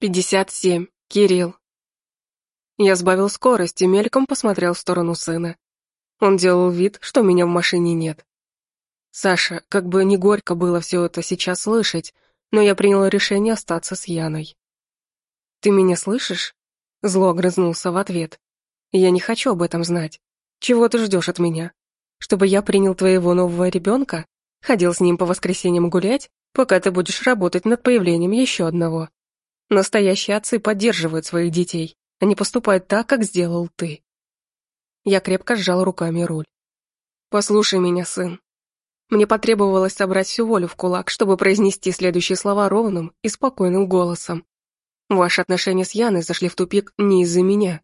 57. Кирилл. Я сбавил скорость и мельком посмотрел в сторону сына. Он делал вид, что меня в машине нет. Саша, как бы не горько было все это сейчас слышать, но я принял решение остаться с Яной. «Ты меня слышишь?» Зло огрызнулся в ответ. «Я не хочу об этом знать. Чего ты ждешь от меня? Чтобы я принял твоего нового ребенка? Ходил с ним по воскресеньям гулять, пока ты будешь работать над появлением еще одного?» Настоящие отцы поддерживают своих детей. Они поступают так, как сделал ты. Я крепко сжал руками руль. Послушай меня, сын. Мне потребовалось собрать всю волю в кулак, чтобы произнести следующие слова ровным и спокойным голосом. Ваши отношения с Яной зашли в тупик не из-за меня.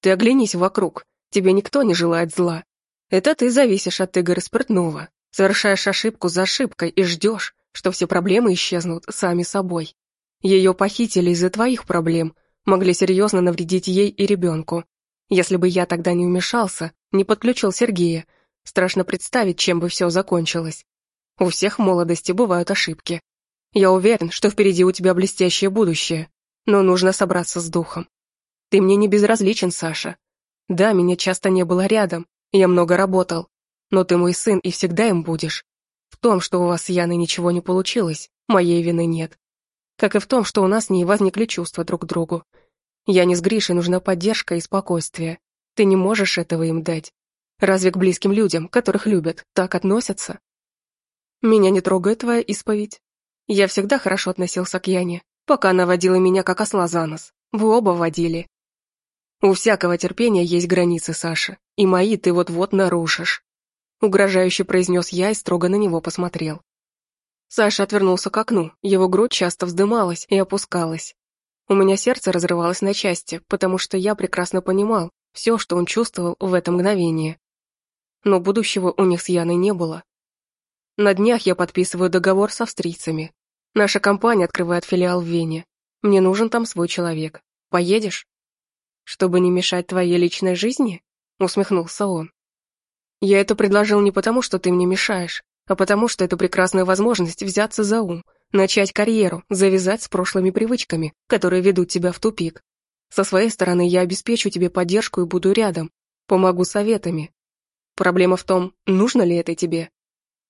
Ты оглянись вокруг, тебе никто не желает зла. Это ты зависишь от Игоря Спиртнова, совершаешь ошибку за ошибкой и ждешь, что все проблемы исчезнут сами собой. Ее похитили из-за твоих проблем, могли серьезно навредить ей и ребенку. Если бы я тогда не вмешался, не подключил Сергея, страшно представить, чем бы все закончилось. У всех молодости бывают ошибки. Я уверен, что впереди у тебя блестящее будущее, но нужно собраться с духом. Ты мне не безразличен, Саша. Да, меня часто не было рядом, я много работал, но ты мой сын и всегда им будешь. В том, что у вас с Яной ничего не получилось, моей вины нет как и в том, что у нас не возникли чувства друг к другу. Я не с Гришей, нужна поддержка и спокойствие. Ты не можешь этого им дать. Разве к близким людям, которых любят, так относятся? Меня не трогает твоя исповедь. Я всегда хорошо относился к Яне, пока она водила меня как осла за нос. Вы оба водили. У всякого терпения есть границы, Саша, и мои ты вот-вот нарушишь. Угрожающе произнес я и строго на него посмотрел. Саша отвернулся к окну, его грудь часто вздымалась и опускалась. У меня сердце разрывалось на части, потому что я прекрасно понимал все, что он чувствовал в это мгновение. Но будущего у них с Яной не было. На днях я подписываю договор с австрийцами. Наша компания открывает филиал в Вене. Мне нужен там свой человек. Поедешь? Чтобы не мешать твоей личной жизни? Усмехнулся он. Я это предложил не потому, что ты мне мешаешь, а потому что это прекрасная возможность взяться за ум, начать карьеру, завязать с прошлыми привычками, которые ведут тебя в тупик. Со своей стороны я обеспечу тебе поддержку и буду рядом, помогу советами. Проблема в том, нужно ли это тебе.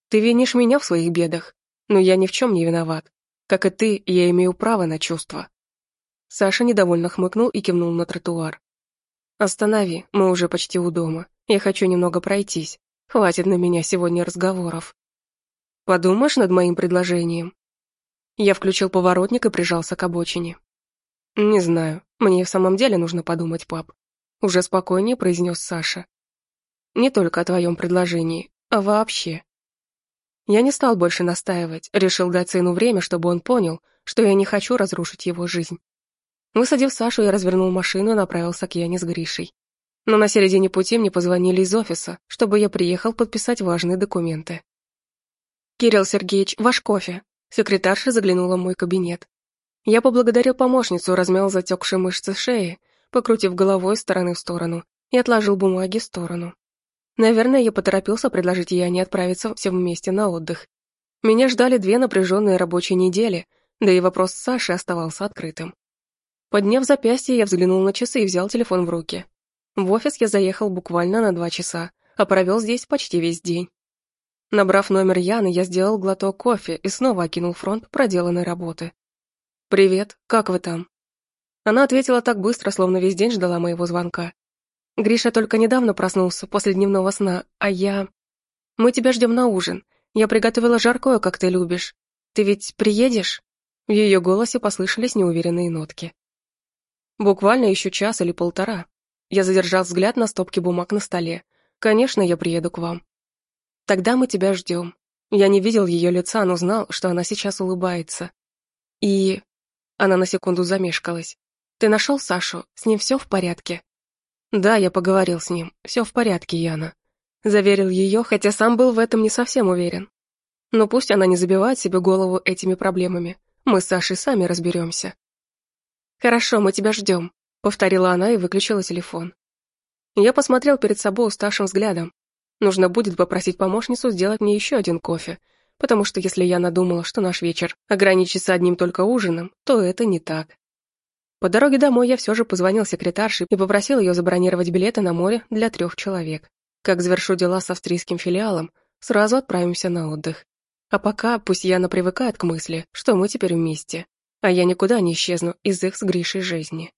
Ты винишь меня в своих бедах, но я ни в чем не виноват. Как и ты, я имею право на чувства. Саша недовольно хмыкнул и кивнул на тротуар. «Останови, мы уже почти у дома. Я хочу немного пройтись. Хватит на меня сегодня разговоров». Подумаешь над моим предложением?» Я включил поворотник и прижался к обочине. «Не знаю, мне в самом деле нужно подумать, пап», уже спокойнее произнес Саша. «Не только о твоем предложении, а вообще». Я не стал больше настаивать, решил дать сыну время, чтобы он понял, что я не хочу разрушить его жизнь. Высадив Сашу, я развернул машину и направился к Яне с Гришей. Но на середине пути мне позвонили из офиса, чтобы я приехал подписать важные документы. «Кирилл Сергеевич, ваш кофе». Секретарша заглянула в мой кабинет. Я поблагодарил помощницу, размял затекшие мышцы шеи, покрутив головой стороны в сторону, и отложил бумаги в сторону. Наверное, я поторопился предложить Яне отправиться все вместе на отдых. Меня ждали две напряженные рабочие недели, да и вопрос с Сашей оставался открытым. Подняв запястье, я взглянул на часы и взял телефон в руки. В офис я заехал буквально на два часа, а провел здесь почти весь день. Набрав номер Яны, я сделал глоток кофе и снова окинул фронт проделанной работы. «Привет, как вы там?» Она ответила так быстро, словно весь день ждала моего звонка. «Гриша только недавно проснулся после дневного сна, а я...» «Мы тебя ждем на ужин. Я приготовила жаркое, как ты любишь. Ты ведь приедешь?» В ее голосе послышались неуверенные нотки. «Буквально еще час или полтора». Я задержал взгляд на стопке бумаг на столе. «Конечно, я приеду к вам. Тогда мы тебя ждем. Я не видел ее лица, но знал, что она сейчас улыбается. И... Она на секунду замешкалась. Ты нашел Сашу? С ним все в порядке? Да, я поговорил с ним. Все в порядке, Яна. Заверил ее, хотя сам был в этом не совсем уверен. Но пусть она не забивает себе голову этими проблемами. Мы с Сашей сами разберемся. «Хорошо, мы тебя ждем», — повторила она и выключила телефон. Я посмотрел перед собой уставшим взглядом, Нужно будет попросить помощницу сделать мне еще один кофе, потому что если я надумала, что наш вечер ограничится одним только ужином, то это не так. По дороге домой я все же позвонил секретарше и попросил ее забронировать билеты на море для трех человек. Как завершу дела с австрийским филиалом, сразу отправимся на отдых. А пока пусть Яна привыкает к мысли, что мы теперь вместе, а я никуда не исчезну из их с Гришей жизни.